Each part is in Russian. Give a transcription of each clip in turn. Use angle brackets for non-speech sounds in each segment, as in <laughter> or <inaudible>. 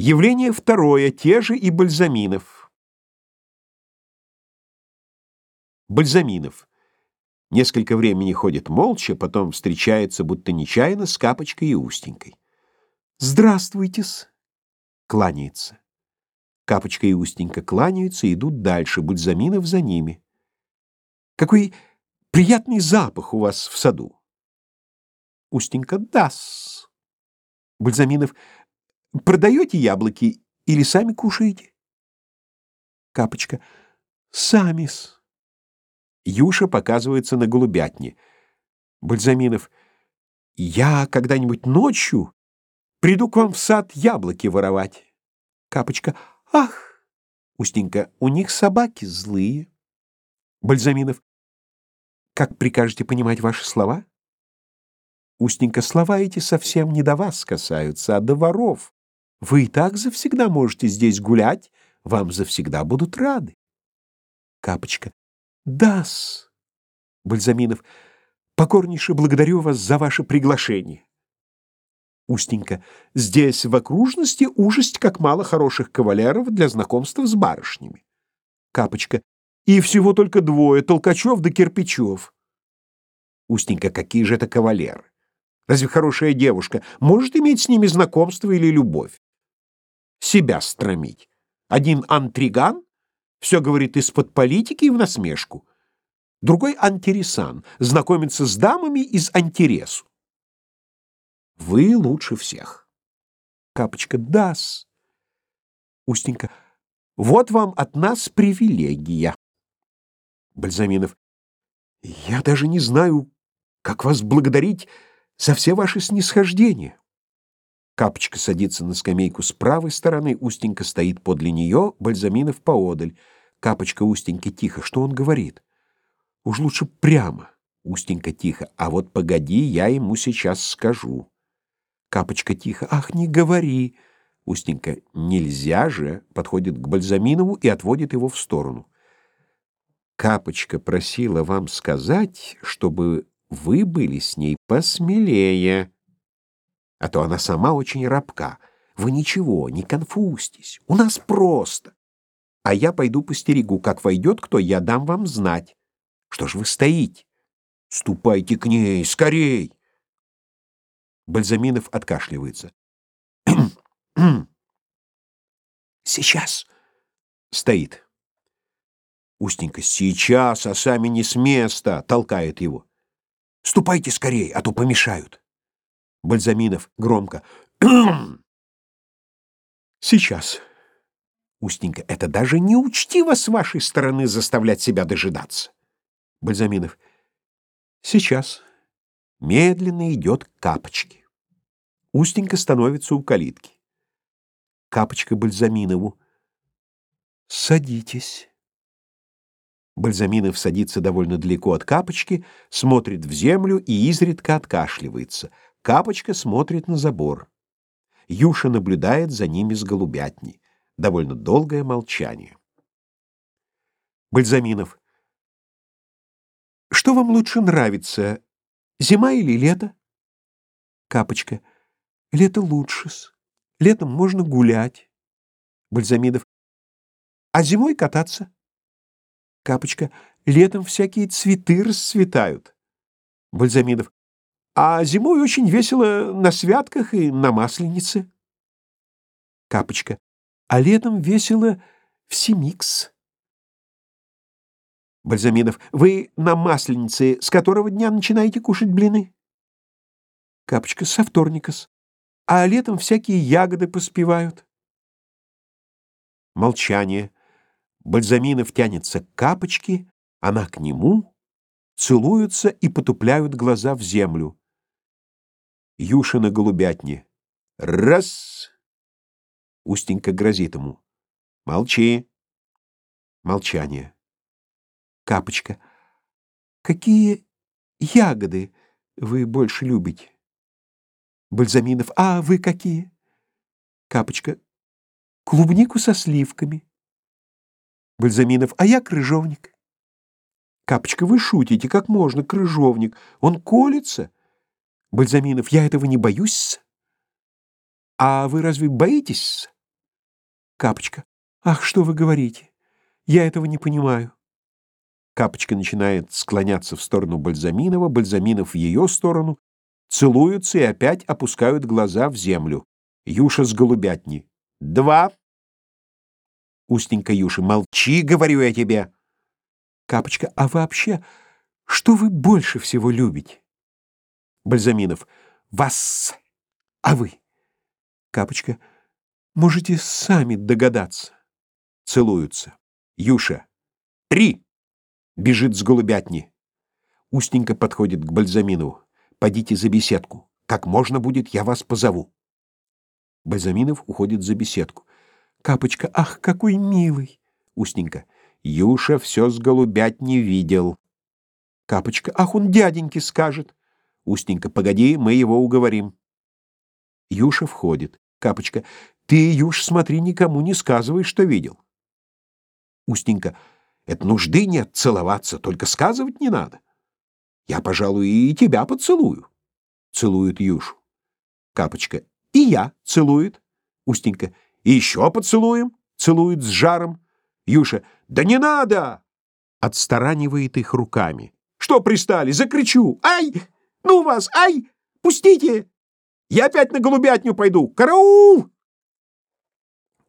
Явление второе, те же и Бальзаминов. Бальзаминов. Несколько времени ходит молча, потом встречается, будто нечаянно, с Капочкой и Устенькой. «Здравствуйте-с!» Кланяется. Капочка и Устенька кланяются и идут дальше, Бальзаминов за ними. «Какой приятный запах у вас в саду!» Устенька «Да-с!» Бальзаминов «Продаете яблоки или сами кушаете?» Капочка «Сами-с!» Юша показывается на голубятне. Бальзаминов. Я когда-нибудь ночью приду к вам в сад яблоки воровать. Капочка. Ах! Устенька. У них собаки злые. Бальзаминов. Как прикажете понимать ваши слова? Устенька. Слова эти совсем не до вас касаются, а до воров. Вы и так завсегда можете здесь гулять, вам завсегда будут рады. Капочка. Дас. Бальзаминов. Покорнейше благодарю вас за ваше приглашение. Устенька. Здесь в окружности ужасть как мало хороших кавалеров для знакомства с барышнями. Капочка. И всего только двое, Толкачев да Кирпичев. Устенька. Какие же это кавалеры? Разве хорошая девушка может иметь с ними знакомство или любовь? Себя стромить. Один антриган все говорит из-под политики и в насмешку. Другой антиресан, знакомится с дамами из антиресу. Вы лучше всех. Капочка, дас. Устенька, вот вам от нас привилегия. Бальзаминов, я даже не знаю, как вас благодарить за все ваши снисхождения. Капочка садится на скамейку с правой стороны, Устенька стоит подле нее, Бальзаминов поодаль. Капочка Устенька тихо. Что он говорит? Уж лучше прямо. Устенька тихо. А вот погоди, я ему сейчас скажу. Капочка тихо. Ах, не говори. Устенька. Нельзя же. Подходит к Бальзаминову и отводит его в сторону. Капочка просила вам сказать, чтобы вы были с ней посмелее а то она сама очень рабка. Вы ничего, не конфузьтесь, у нас просто. А я пойду постерегу, как войдет кто, я дам вам знать. Что ж вы стоите? Ступайте к ней, скорей!» Бальзаминов откашливается. <clears throat> «Сейчас!» — стоит. Устенька «Сейчас, а сами не с места!» — толкает его. «Ступайте скорей, а то помешают!» Бальзаминов громко. <clears throat> Сейчас. Устенька, это даже не учтиво с вашей стороны заставлять себя дожидаться. Бальзаминов. Сейчас. Медленно идет к капочке. Устенька становится у калитки. Капочка Бальзаминову. Садитесь. Бальзаминов садится довольно далеко от капочки, смотрит в землю и изредка откашливается — Капочка смотрит на забор. Юша наблюдает за ними с голубятни. Довольно долгое молчание. Бальзаминов. Что вам лучше нравится, зима или лето? Капочка. Лето лучше-с. Летом можно гулять. Бальзаминов. А зимой кататься? Капочка. Летом всякие цветы расцветают. Бальзаминов. А зимой очень весело на святках и на Масленице. Капочка. А летом весело в Семикс. Бальзаминов. Вы на Масленице с которого дня начинаете кушать блины? Капочка. Со вторника -с. А летом всякие ягоды поспевают. Молчание. Бальзаминов тянется к Капочке, она к нему, целуются и потупляют глаза в землю. Юша на голубятне. Раз! Устенька грозит ему. Молчи. Молчание. Капочка. Какие ягоды вы больше любите? Бальзаминов. А вы какие? Капочка. Клубнику со сливками. Бальзаминов. А я крыжовник. Капочка, вы шутите, как можно, крыжовник? Он колется. Бальзаминов, я этого не боюсь. А вы разве боитесь? Капочка. Ах, что вы говорите? Я этого не понимаю. Капочка начинает склоняться в сторону Бальзаминова, Бальзаминов в ее сторону, целуются и опять опускают глаза в землю. Юша с голубятни. Два. Устенька Юши. Молчи, говорю я тебе. Капочка. А вообще, что вы больше всего любите? Бальзаминов. Вас. А вы? Капочка. Можете сами догадаться. Целуются. Юша. Три. Бежит с голубятни. Устенька подходит к Бальзаминову. Пойдите за беседку. Как можно будет, я вас позову. Бальзаминов уходит за беседку. Капочка, ах, какой милый. Устенька. Юша все с голубят не видел. Капочка, ах, он дяденьке скажет. Устенька, погоди, мы его уговорим. Юша входит. Капочка, ты, Юш, смотри, никому не сказывай, что видел. Устенька, это нужды нет целоваться, только сказывать не надо. Я, пожалуй, и тебя поцелую. Целует Юшу. Капочка, и я целует. Устенька, и еще поцелуем. Целует с жаром. Юша, да не надо! Отстаранивает их руками. Что пристали? Закричу. Ай! Ну вас! Ай! Пустите! Я опять на голубятню пойду. Караул!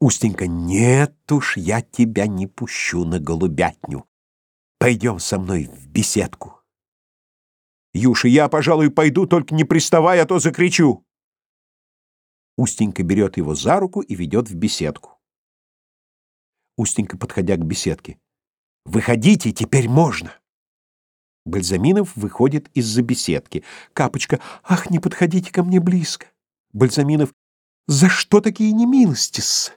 Устенька, нет уж, я тебя не пущу на голубятню. Пойдем со мной в беседку. Юша, я, пожалуй, пойду, только не приставай, а то закричу. Устенька берет его за руку и ведет в беседку. Устенька, подходя к беседке. «Выходите, теперь можно!» Бальзаминов выходит из-за беседки. Капочка, «Ах, не подходите ко мне близко!» Бальзаминов, «За что такие немилости-с?»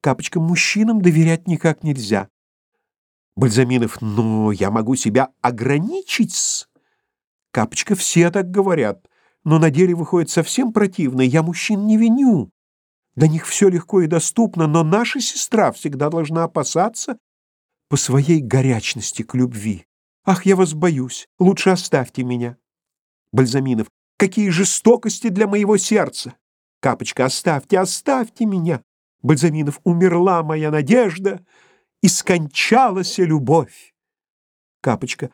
Капочка, «Мужчинам доверять никак нельзя». Бальзаминов, «Но я могу себя ограничить-с». Капочка, «Все так говорят но на деле выходит совсем противно, я мужчин не виню. До них все легко и доступно, но наша сестра всегда должна опасаться по своей горячности к любви. Ах, я вас боюсь, лучше оставьте меня. Бальзаминов, какие жестокости для моего сердца. Капочка, оставьте, оставьте меня. Бальзаминов, умерла моя надежда, и скончалась любовь. Капочка,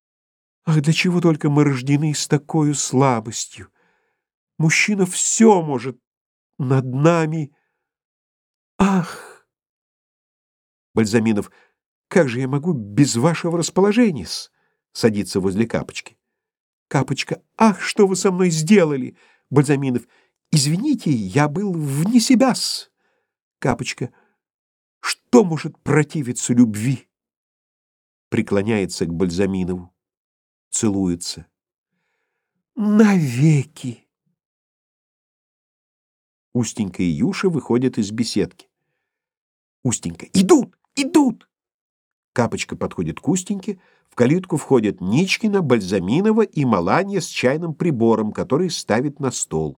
ах, для чего только мы рождены с такой слабостью? Мужчина все может над нами. Ах! Бальзаминов, как же я могу без вашего расположения -с? Садится возле Капочки. Капочка, ах, что вы со мной сделали? Бальзаминов, извините, я был вне себя-с. Капочка, что может противиться любви? Преклоняется к Бальзаминову, целуется. Навеки! Устенька и Юша выходят из беседки. Устенька. «Идут! Идут!» Капочка подходит к Устеньке. В калитку входят Ничкина, Бальзаминова и Маланья с чайным прибором, который ставит на стол.